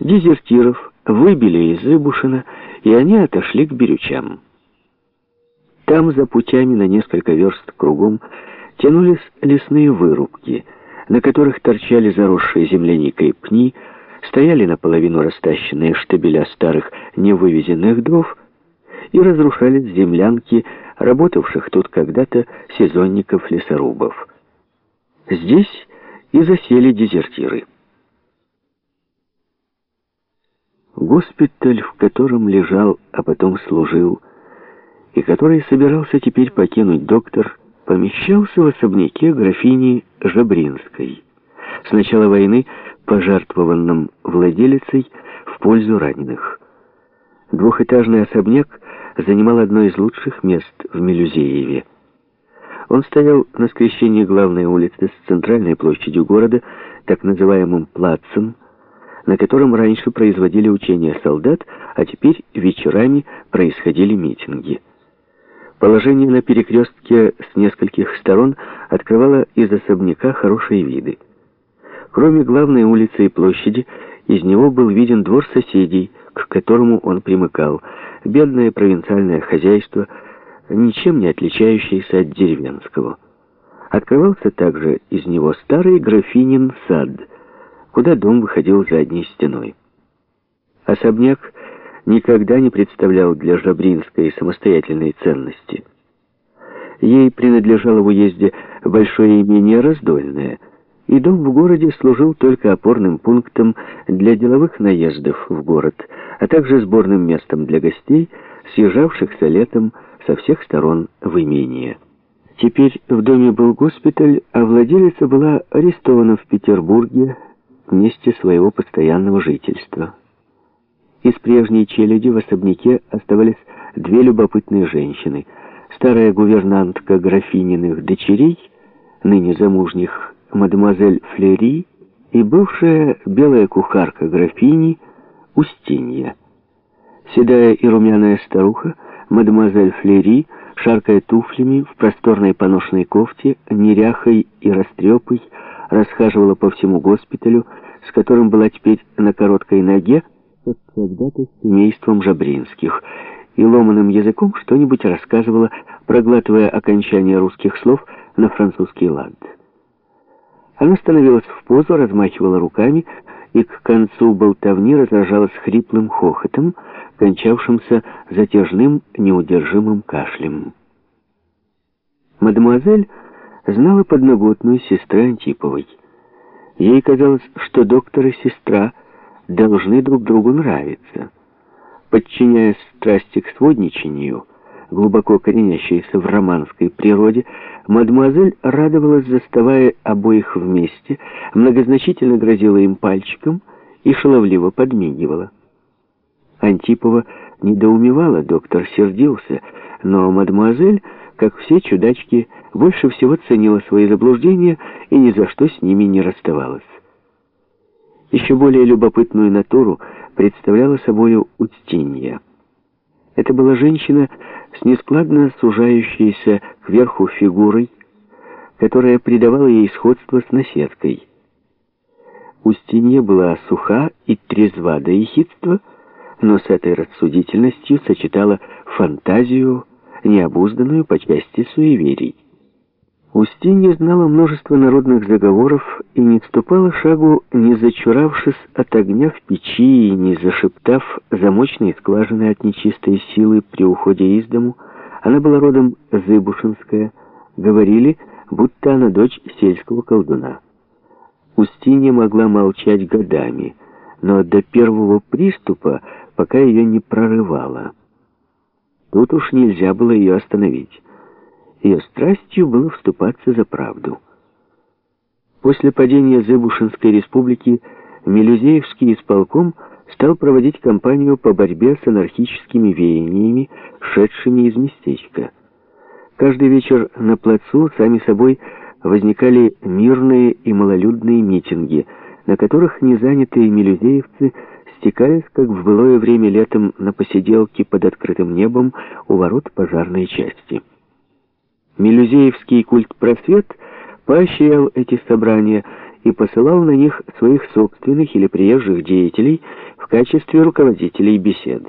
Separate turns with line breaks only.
Дезертиров выбили из Зыбушина, и они отошли к Бирючам. Там, за путями на несколько верст кругом, тянулись лесные вырубки, на которых торчали заросшие земляникой пни, стояли наполовину растащенные штабеля старых невывезенных дров и разрушались землянки, работавших тут когда-то сезонников-лесорубов. Здесь и засели дезертиры. Госпиталь, в котором лежал, а потом служил, и который собирался теперь покинуть доктор, помещался в особняке графини Жабринской. С начала войны пожертвованным владелицей в пользу раненых. Двухэтажный особняк занимал одно из лучших мест в Мелюзееве. Он стоял на скрещении главной улицы с центральной площадью города, так называемым плацем, на котором раньше производили учения солдат, а теперь вечерами происходили митинги. Положение на перекрестке с нескольких сторон открывало из особняка хорошие виды. Кроме главной улицы и площади, из него был виден двор соседей, к которому он примыкал, бедное провинциальное хозяйство, ничем не отличающееся от деревенского. Открывался также из него старый графинин сад – куда дом выходил задней стеной. Особняк никогда не представлял для Жабринской самостоятельной ценности. Ей принадлежало в уезде большое имение Раздольное, и дом в городе служил только опорным пунктом для деловых наездов в город, а также сборным местом для гостей, съезжавшихся летом со всех сторон в имение. Теперь в доме был госпиталь, а владелица была арестована в Петербурге месте своего постоянного жительства. Из прежней челяди в особняке оставались две любопытные женщины. Старая гувернантка графининых дочерей, ныне замужних, мадемуазель Флери, и бывшая белая кухарка графини Устинья. Седая и румяная старуха, мадемуазель Флери, шаркая туфлями в просторной поношенной кофте, неряхой и растрепой, расхаживала по всему госпиталю, с которым была теперь на короткой ноге, как когда-то с семейством Жабринских, и ломаным языком что-нибудь рассказывала, проглатывая окончание русских слов на французский лад. Она становилась в позу, размахивала руками, и к концу болтовни разражалась хриплым хохотом, кончавшимся затяжным неудержимым кашлем. Мадемуазель знала подноготную сестры Антиповой. Ей казалось, что доктор и сестра должны друг другу нравиться. Подчиняясь страсти к сводничанию, глубоко коренящейся в романской природе, мадемуазель радовалась, заставая обоих вместе, многозначительно грозила им пальчиком и шаловливо подмигивала. Антипова недоумевала, доктор сердился, но мадемуазель как все чудачки, больше всего ценила свои заблуждения и ни за что с ними не расставалась. Еще более любопытную натуру представляла собою Устинья. Это была женщина с нескладно сужающейся кверху фигурой, которая придавала ей сходство с наседкой. Устинья была суха и трезва до ехидства, но с этой рассудительностью сочетала фантазию, необузданную по части суеверий. Устинья знала множество народных заговоров и не ступала шагу, не зачуравшись от огня в печи и не зашептав замочные скважины от нечистой силы при уходе из дому. Она была родом Зыбушинская. Говорили, будто она дочь сельского колдуна. Устинья могла молчать годами, но до первого приступа пока ее не прорывало. Тут уж нельзя было ее остановить. Ее страстью было вступаться за правду. После падения Зыбушинской республики Мелюзеевский исполком стал проводить кампанию по борьбе с анархическими веяниями, шедшими из местечка. Каждый вечер на плацу сами собой возникали мирные и малолюдные митинги, на которых незанятые мелюзеевцы – стекаясь, как в былое время летом на посиделке под открытым небом у ворот пожарной части. Мелюзеевский культ-просвет поощрял эти собрания и посылал на них своих собственных или приезжих деятелей, качестве руководителей бесед.